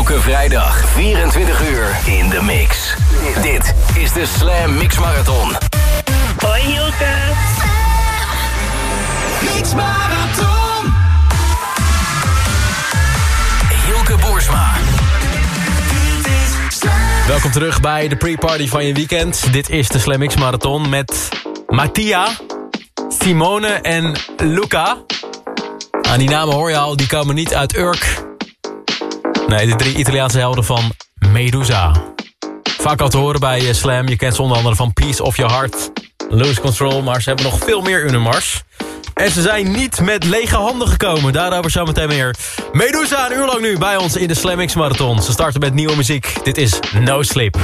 Elke vrijdag 24 uur in de mix. Dit is de Slam Mix Marathon. Hoi Hilke. Mix Marathon. Hilke Boersma. Welkom terug bij de pre-party van je weekend. Dit is de Slam X Marathon met Mattia, Simone en Luca. Aan die namen hoor je al, die komen niet uit Urk. Nee, de drie Italiaanse helden van Medusa. Vaak al te horen bij eh, Slam. Je kent ze onder andere van Peace of Your Heart, Lose Control. Maar ze hebben nog veel meer hun mars. En ze zijn niet met lege handen gekomen. Daarover zometeen meer. Medusa, een uur lang nu bij ons in de Slam X Marathon. Ze starten met nieuwe muziek. Dit is No Sleep.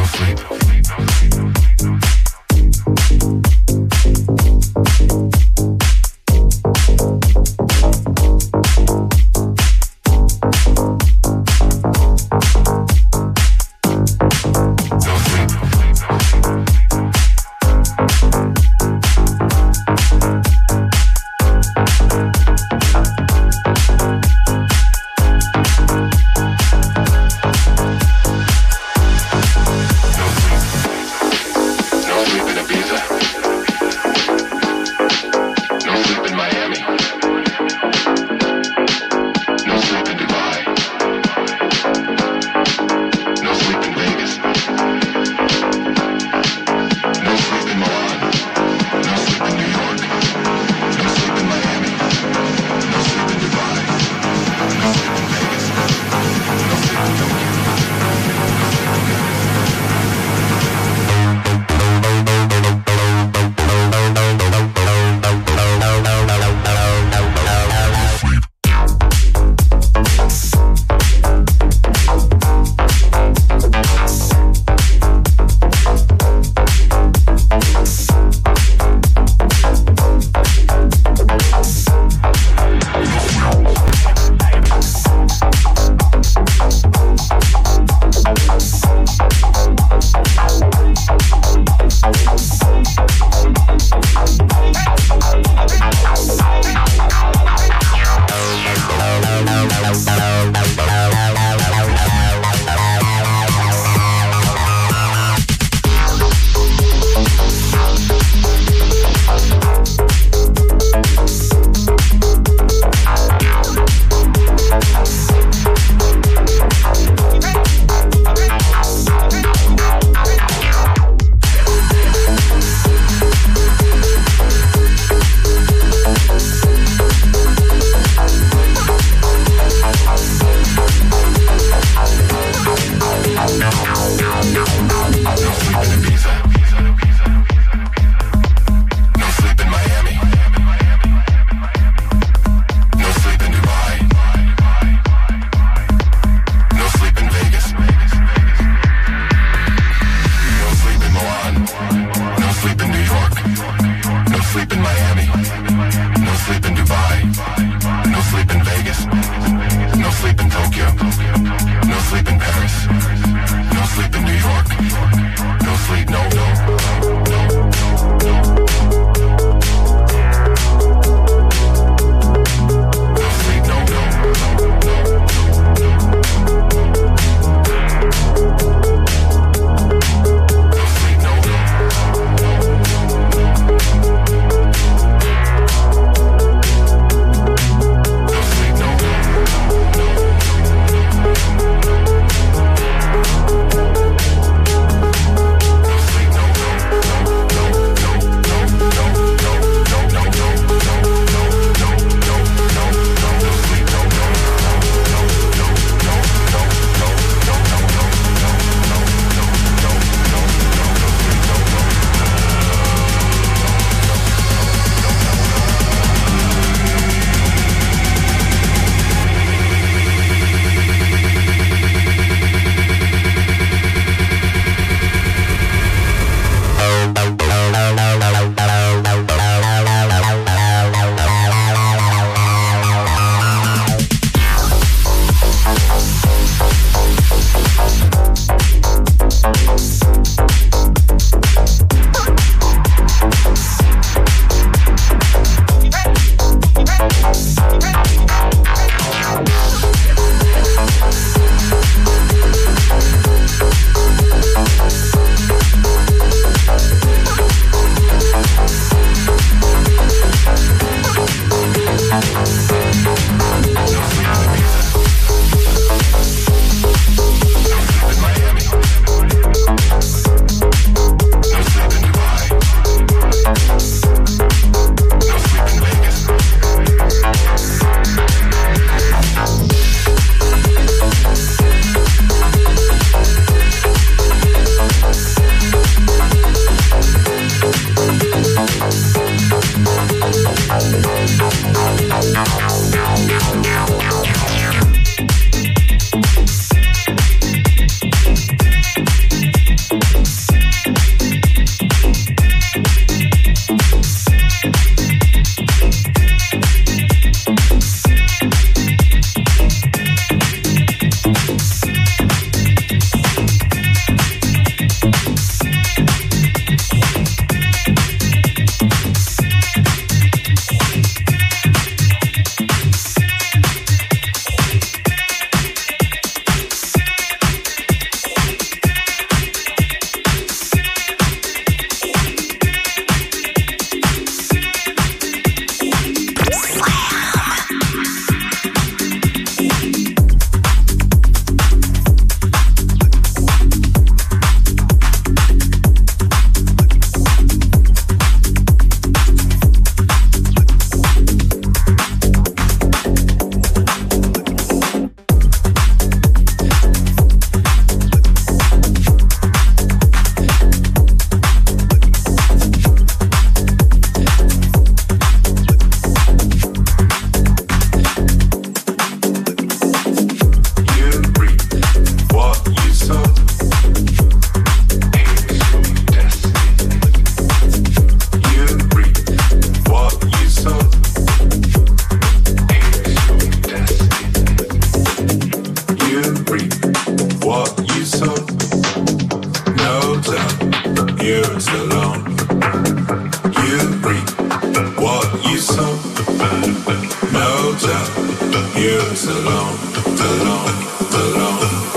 alone, alone,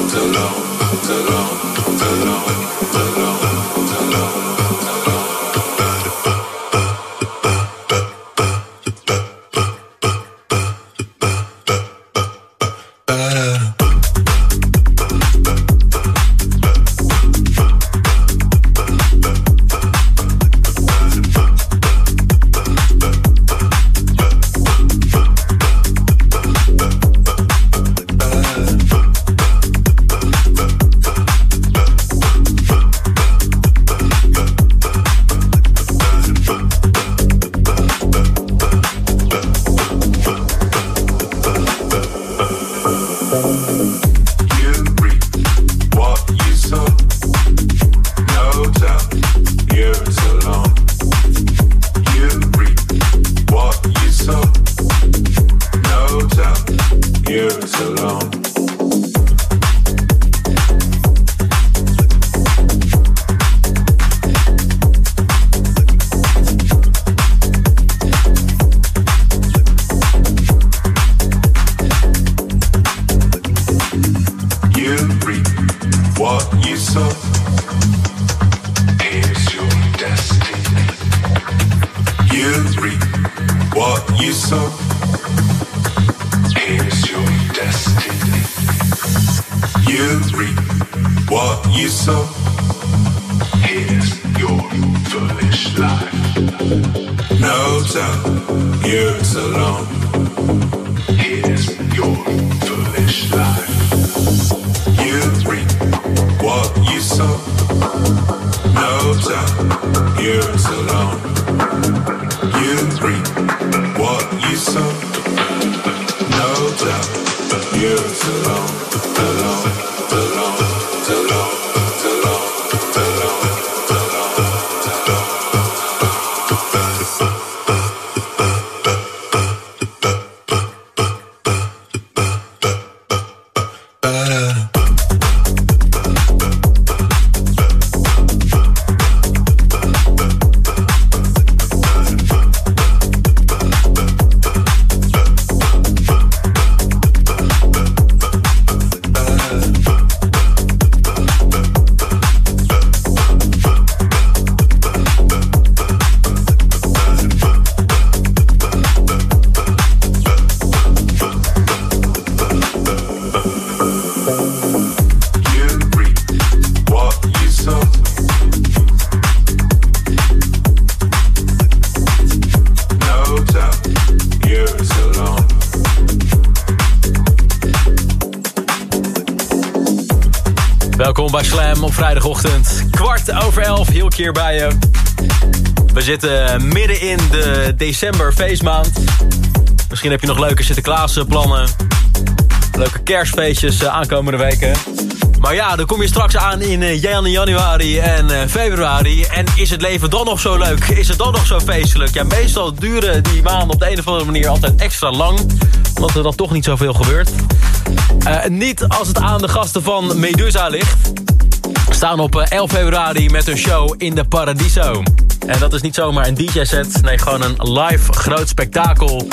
alone, alone, alone. What you saw? Here's your destiny. You reap what you sow. Here's your foolish life. No doubt, you're alone. Here's your foolish life. You reap what you sow. No doubt, you're alone. You reap so. No doubt, but you're alone. Welkom bij Slam op vrijdagochtend. Kwart over elf, heel keer bij je. We zitten midden in de december feestmaand. Misschien heb je nog leuke Sinterklaas plannen. Leuke kerstfeestjes eh, aankomende weken. Maar ja, dan kom je straks aan in eh, januari en eh, februari. En is het leven dan nog zo leuk? Is het dan nog zo feestelijk? Ja, meestal duren die maanden op de een of andere manier altijd extra lang. Omdat er dan toch niet zoveel gebeurt. Uh, niet als het aan de gasten van Medusa ligt. Staan op 11 februari met een show in de Paradiso. En dat is niet zomaar een DJ-set. Nee, gewoon een live groot spektakel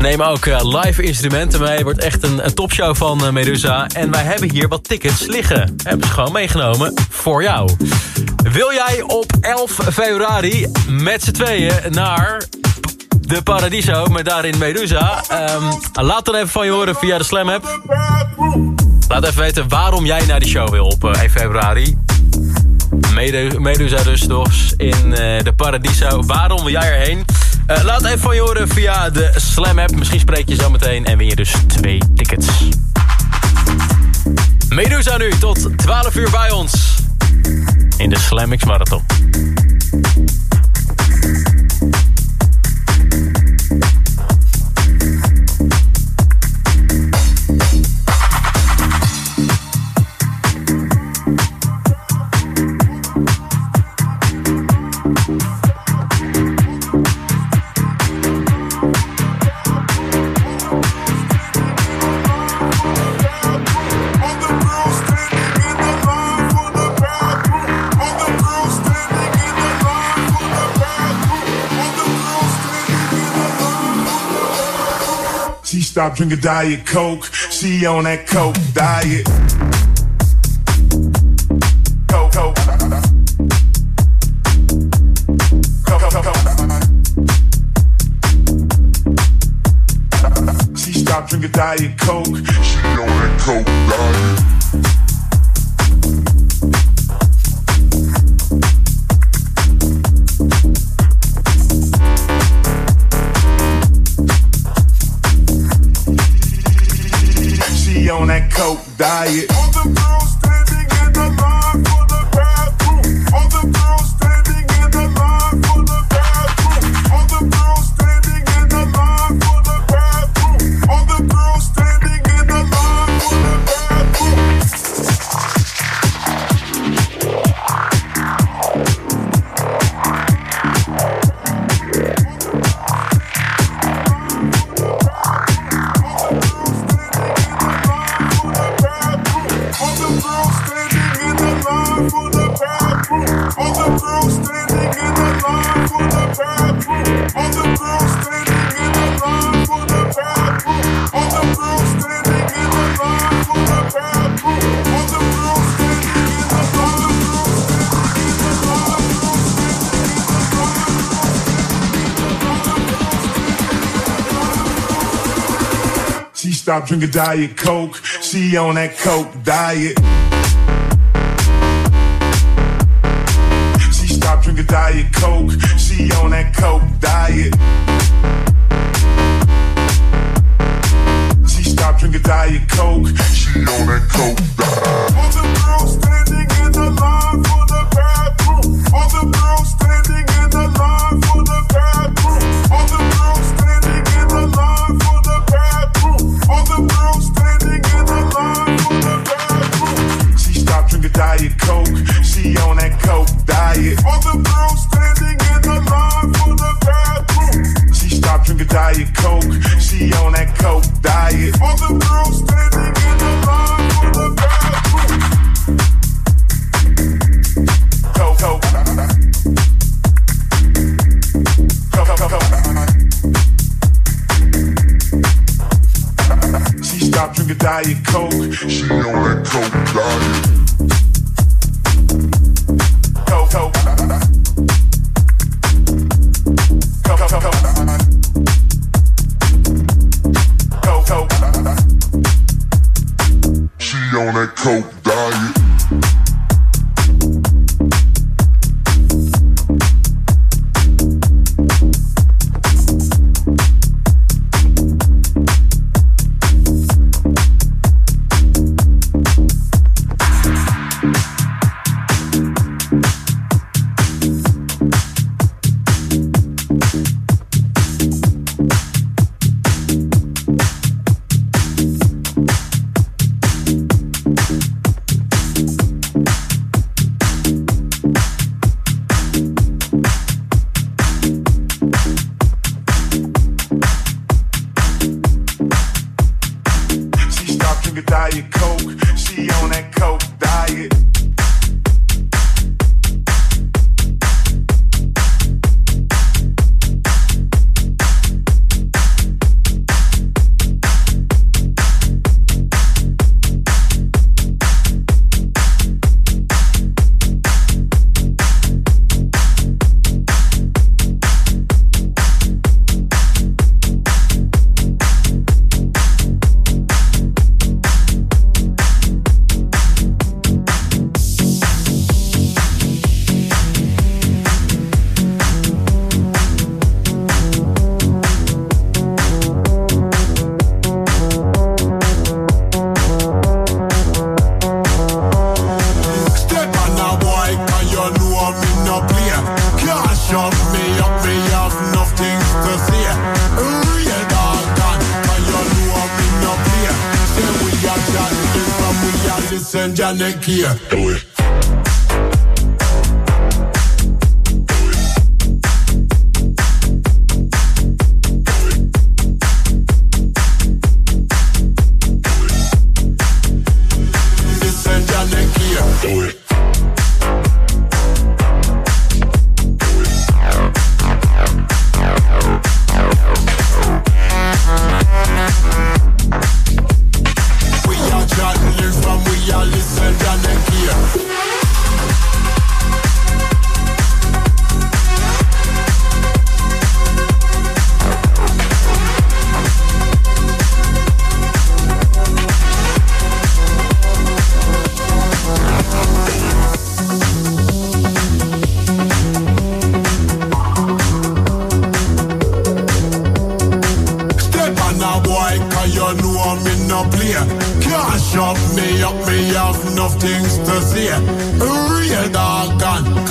Neem ook uh, live instrumenten mee. Wordt echt een, een topshow van Medusa. En wij hebben hier wat tickets liggen. Hebben ze gewoon meegenomen voor jou. Wil jij op 11 februari met z'n tweeën naar de Paradiso met daarin Medusa? Um, laat dan even van je horen via de Slam app. Laat even weten waarom jij naar die show wil op 1 februari. Medusa dus, dus in uh, de Paradiso. Waarom wil jij erheen? Uh, laat even van je horen via de Slam app. Misschien spreek je zo meteen en win je dus twee tickets. Medusa nu tot 12 uur bij ons. In de Slam Marathon. Stop drinking Diet Coke. She on that Coke diet. Coke, Coke. She stopped drinking Diet Coke. Stop drinking Diet Coke. She on that Coke diet. Diet Coke. She on that coke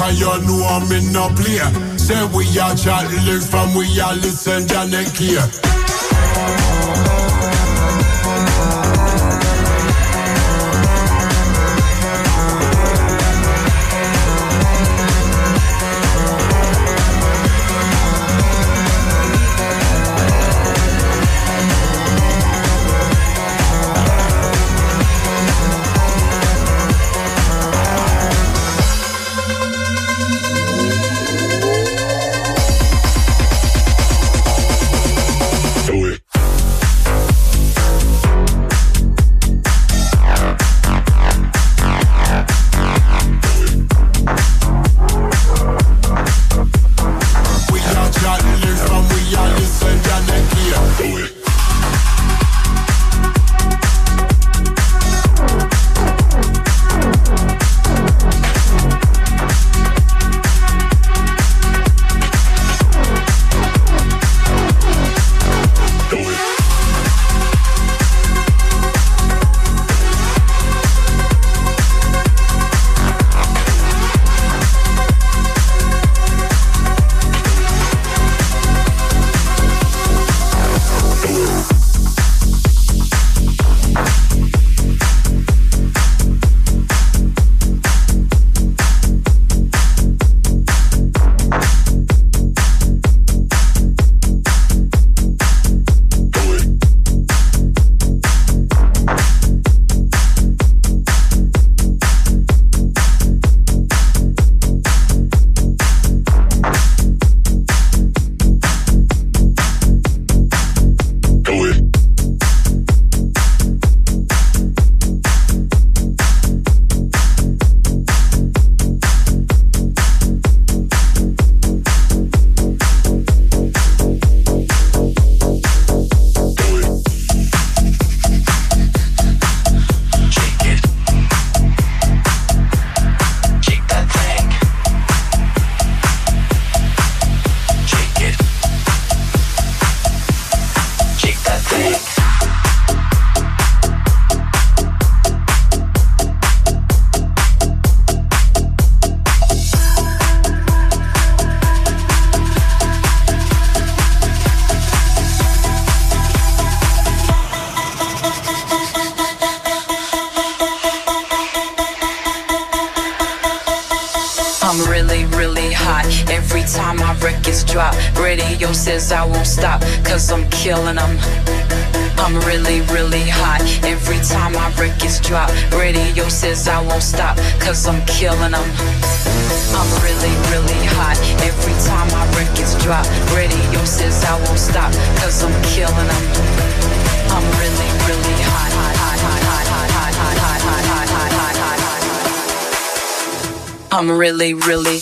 and you know I'm in no play. Say we are chat live and we are listen and then care. really, really hot. Every time my records drop, radio says I won't stop, cause I'm killing them. I'm really, really hot. Every time my records drop, radio says I won't stop, cause I'm killing them. I'm really, really hot. Every time my records drop, radio says I won't stop, cause I'm killing them. I'm really, really hot. hot, hot. I'm really, really.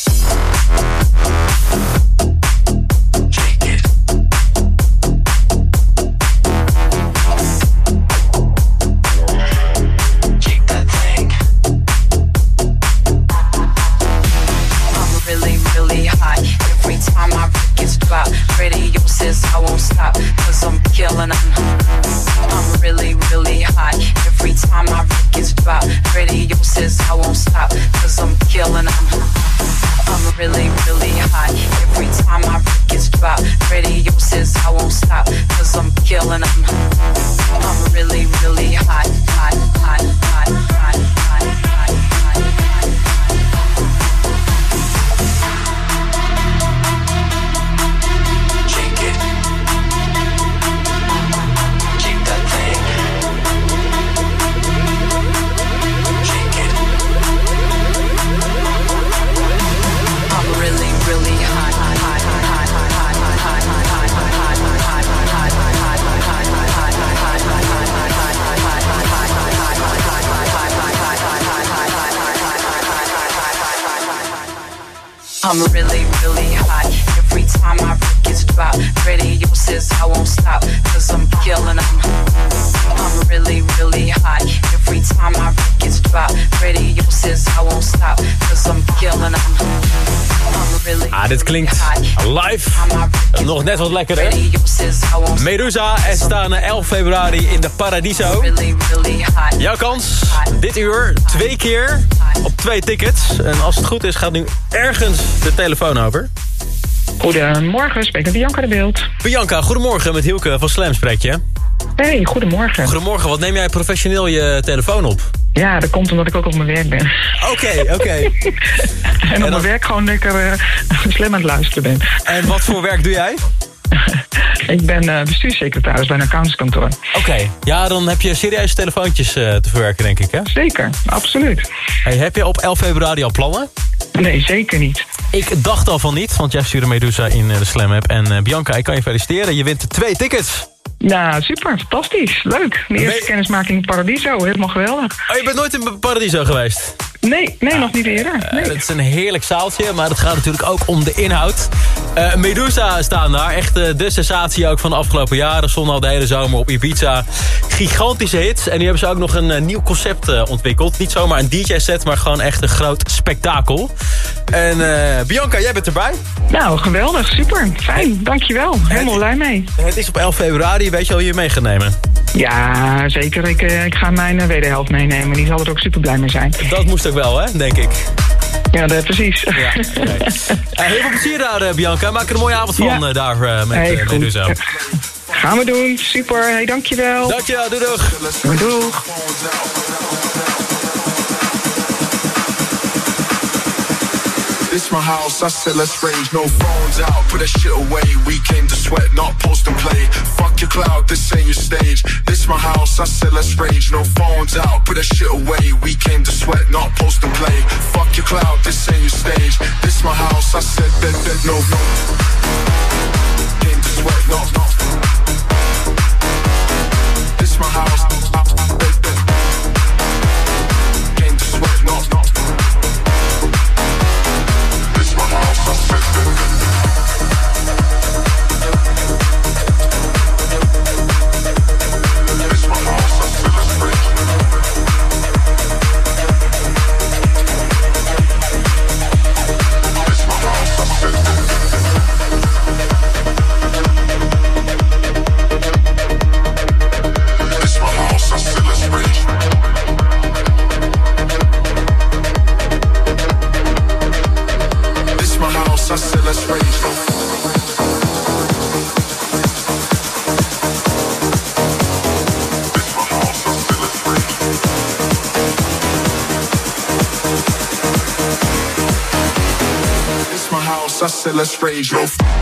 I'm really, really hot. Every time my records drop, radio says I won't stop, cause I'm killing them. I'm really, really hot. Every time my records drop, radio says I won't stop, cause I'm killing them. Ah, dit klinkt live. Nog net wat lekkerder. Medusa en staan 11 februari in de Paradiso. Jouw kans, dit uur, twee keer op twee tickets. En als het goed is, gaat nu ergens de telefoon over. Goedemorgen, spreek met Bianca de Beeld. Bianca, goedemorgen, met Hielke van Slam Spreekje. Hey, goedemorgen. Goedemorgen, wat neem jij professioneel je telefoon op? Ja, dat komt omdat ik ook op mijn werk ben. Oké, oké. En op dan- mijn werk gewoon lekker uh, slim aan het luisteren ben. En wat voor werk doe jij? ik ben eh, bestuurssecretaris bij een accountantskantoor. Oké, ja, dan heb je serieuze telefoontjes eh, te verwerken, denk ik, hè? Zeker, absoluut. Hey, heb je op 11 februari al plannen? Nee, zeker niet. Ik dacht al van niet, want jij stuurde Medusa in de Slam app. En Bianca, ik kan je feliciteren. Je wint twee tickets. Ja, super, fantastisch, leuk. De eerste kennismaking in Paradiso, helemaal geweldig. Oh, je bent nooit in Paradiso geweest? Nee, nee, nog niet eerder. Eh, Nee. het is een heerlijk zaaltje, maar het gaat natuurlijk ook om de inhoud. Eh, Medusa staan daar, echt eh, de sensatie ook van de afgelopen jaren. Stonden al de hele zomer op Ibiza. Gigantische hits. En nu hebben ze ook nog een nieuw concept ontwikkeld. Niet zomaar een DJ-set, maar gewoon echt een groot spektakel. En Bianca, jij bent erbij. Nou, geweldig, super, fijn, dankjewel. Helemaal blij mee. Het is op 11 februari, weet je al wie je mee gaat nemen? Ja, zeker. Ik, eh, ik ga mijn eh, wederhelft meenemen. Die zal er ook super blij mee zijn. Dat moest ook wel, hè, denk ik. Ja, dat, precies. Ja. Eh, heel veel plezier daar, Bianca. Maak er een mooie avond van Ja. daar met Hey. Medusa. Gaan we doen, super. Hey, dankjewel. Dankjewel, doei doeg. Doei, doeg. This my house, I said let's range, no phones out, put that shit away. We came to sweat, not post and play. Fuck your cloud, this ain't your stage. This my house, I said let's range, no phones out, put that shit away. We came to sweat, not post and play. Fuck your cloud, this ain't your stage. This my house, I said that that no no. Came to sweat, not not. This my house, I, that. let's raise your.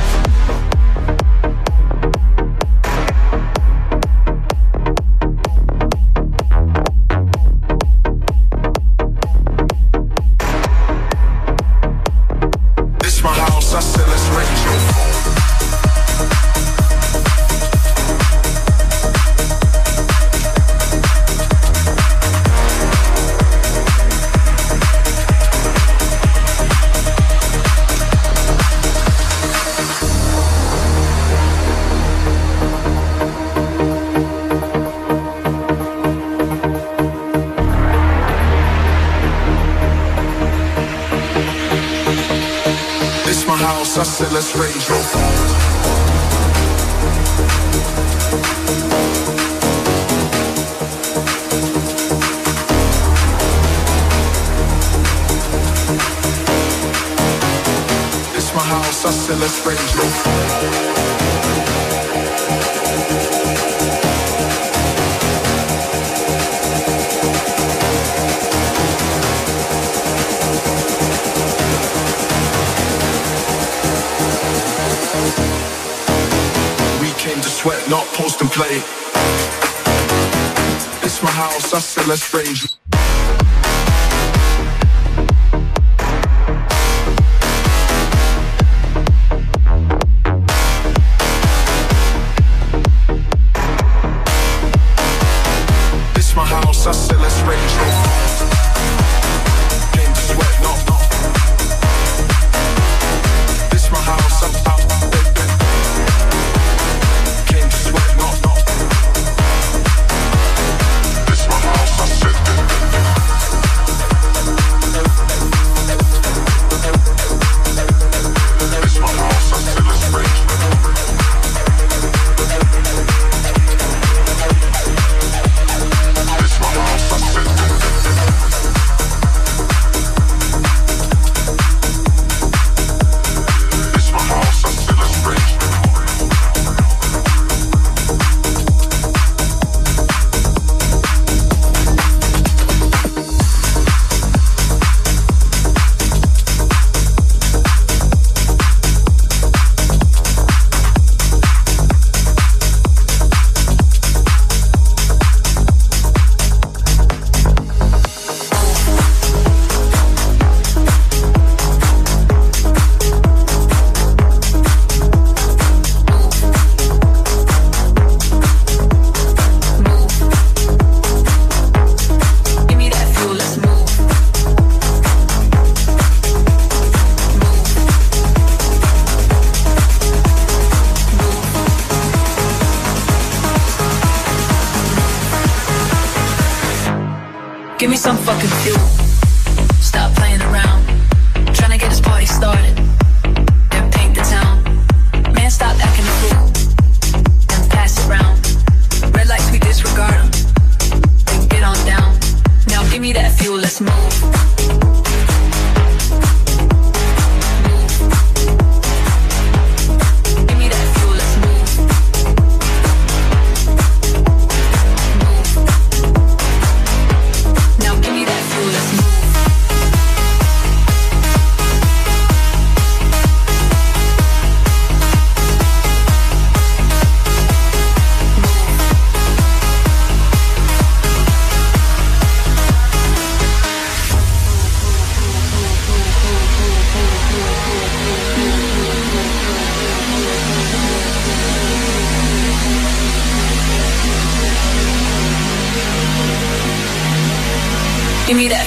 so let's raise your phone. I said let's raise your phone. Sweat, not post and play. It's my house, I said let's rage.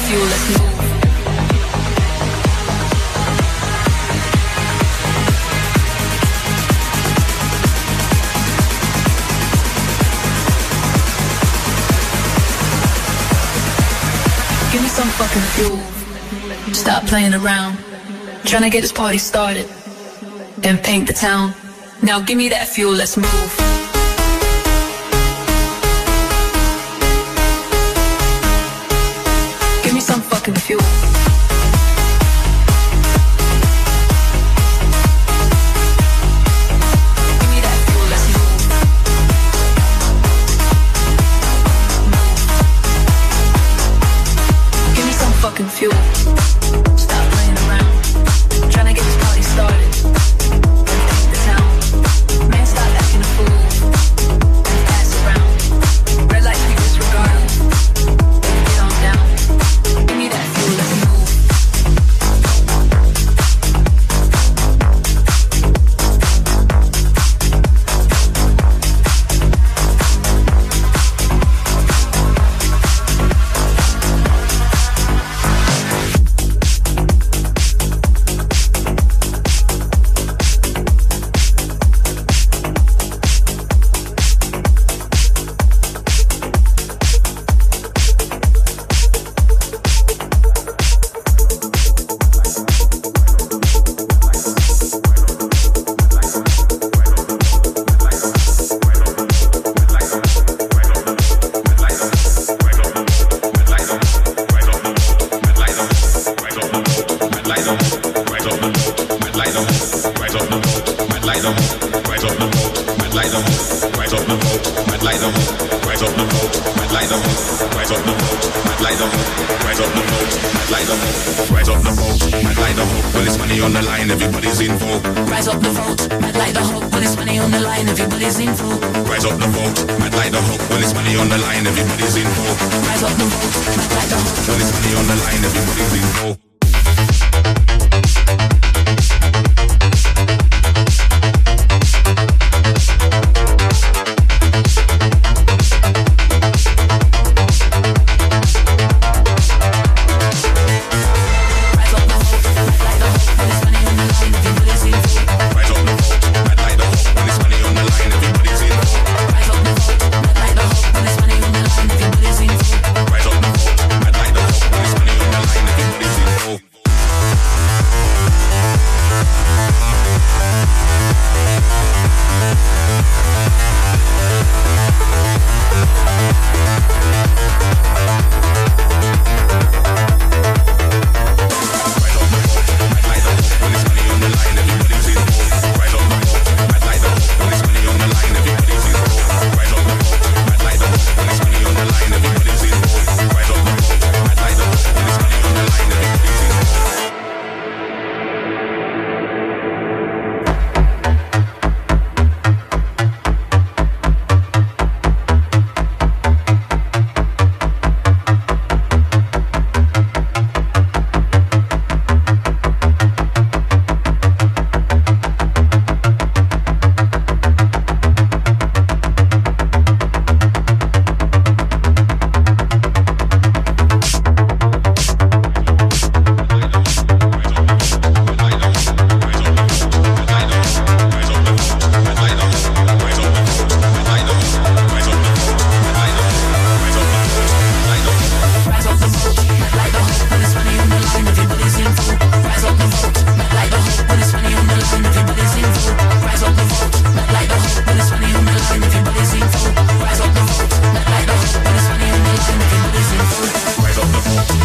fuel, let's move. Give me some fucking fuel. Stop playing around. Trying to get this party started. And paint the town. Now give me that fuel, let's move.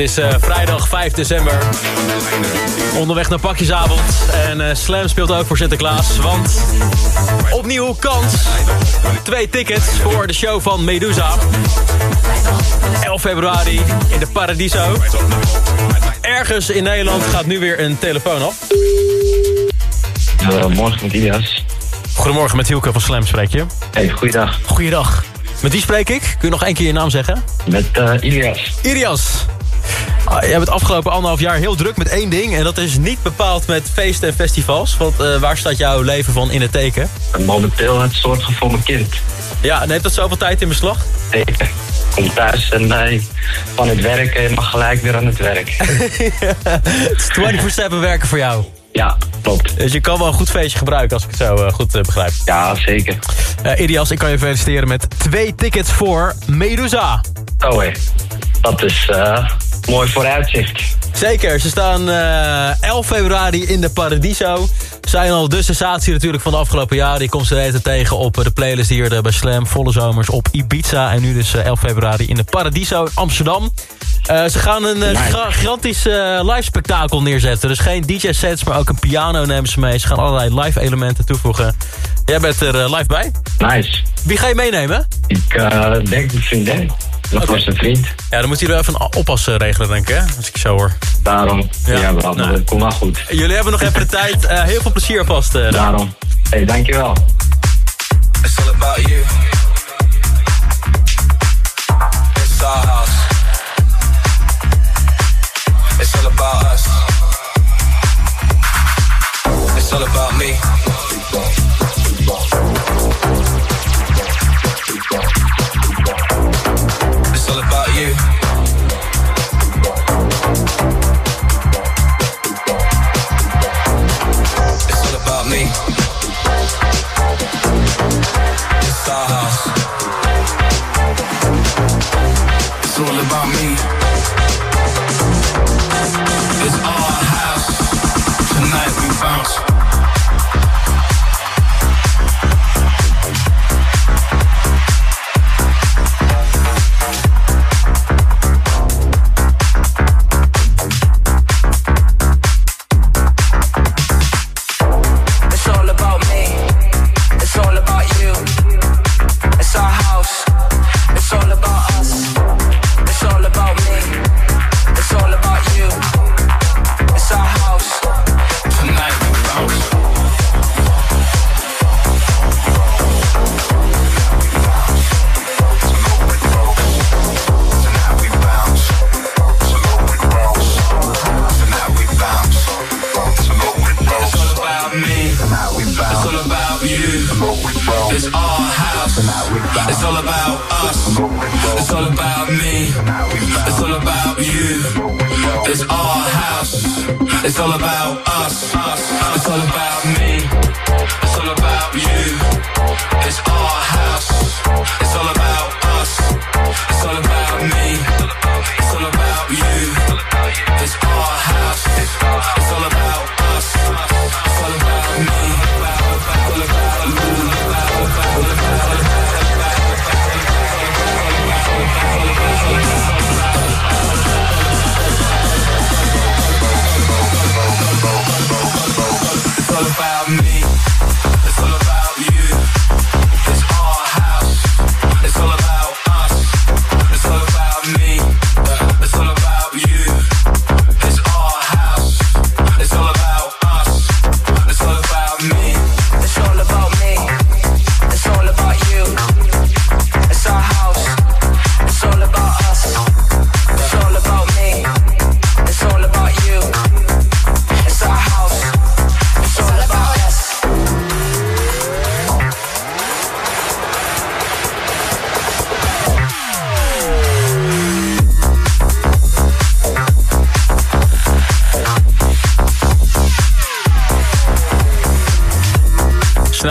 is eh, vrijdag 5 december. Onderweg naar pakjesavond. En eh, Slam speelt ook voor Sinterklaas. Want opnieuw kans. Twee tickets voor de show van Medusa. 11 februari in de Paradiso. Ergens in Nederland gaat nu weer een telefoon af. Uh, morgen met Ilias. Goedemorgen, met Hielke van Slam spreek je. Hey, goeiedag. Goeiedag. Met wie spreek ik? Kun je nog één keer je naam zeggen? Met uh, Ilias. Irias. Ah, jij bent afgelopen anderhalf jaar heel druk met één ding. En dat is niet bepaald met feesten en festivals. Want uh, waar staat jouw leven van in het teken? Momenteel het soort voor mijn kind. Ja, neemt dat zoveel tijd in beslag? Zeker. Kom thuis en nee, van het werk en je mag gelijk weer aan het werk. het is 24-7 werken voor jou. Ja, klopt. Dus je kan wel een goed feestje gebruiken als ik het zo uh, goed uh, begrijp. Ja, zeker. Uh, Irias, ik kan je feliciteren met twee tickets voor Medusa. Oh hé, dat is mooi vooruitzicht. Zeker, ze staan 11 februari in de Paradiso. Zijn al de sensatie natuurlijk van de afgelopen jaren. Die komt ze eten tegen op de playlist hier bij Slam. Volle zomers op Ibiza. En nu dus 11 februari in de Paradiso in Amsterdam. Uh, ze gaan een uh, gigantisch uh, live spektakel neerzetten. Dus geen DJ-sets, maar ook een piano nemen ze mee. Ze gaan allerlei live elementen toevoegen. Jij bent er live bij. Nice. Wie ga je meenemen? Ik denk een vriendin. Dat okay. was een vriend. Ja, dan moet hij er even een oppas regelen, denk ik, hè? Als ik zo hoor. Daarom. Ja, ja wel, nou. kom maar goed. Jullie hebben nog even de tijd. heel veel plezier vast. Daarom. Hé, hey, dankjewel. It's all about you. It's our house. It's all about us. It's all about me. About me.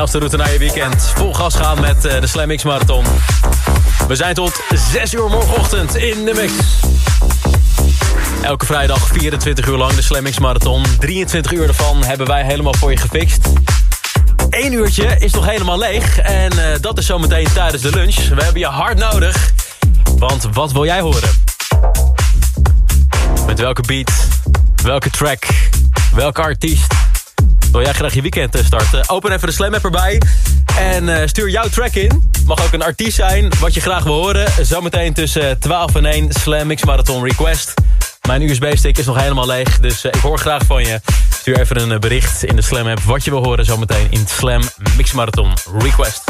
Snelste route naar je weekend. Vol gas gaan met uh, de Slam X Marathon. We zijn tot 6 uur morgenochtend in de mix. Elke vrijdag 24 uur lang de Slam Marathon. 23 uur ervan hebben wij helemaal voor je gefixt. Eén uurtje is nog helemaal leeg. En uh, dat is zometeen tijdens de lunch. We hebben je hard nodig. Want wat wil jij horen? Met welke beat? Welke track? Welke artiest? Wil jij graag je weekend starten? Open even de Slam app erbij. En uh, stuur jouw track in. Mag ook een artiest zijn, wat je graag wil horen. Zometeen tussen 12 en 1 Slam Mix Marathon Request. Mijn USB-stick is nog helemaal leeg, dus ik hoor graag van je. Stuur even een bericht in de Slam app wat je wil horen zometeen in Slam Mix Marathon Request.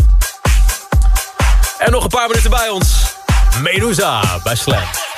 En nog een paar minuten bij ons. Medusa bij Slam.